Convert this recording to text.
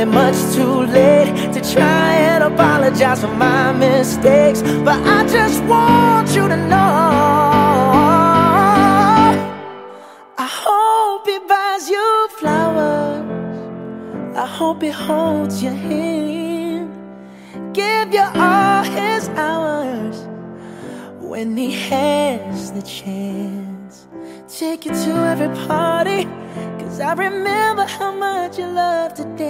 I'm much too late to try and apologize for my mistakes, but I just want you to know. I hope he buys you flowers. I hope he holds your hand, give you all his hours when he has the chance. Take you to every party, cause I remember how much you loved to dance.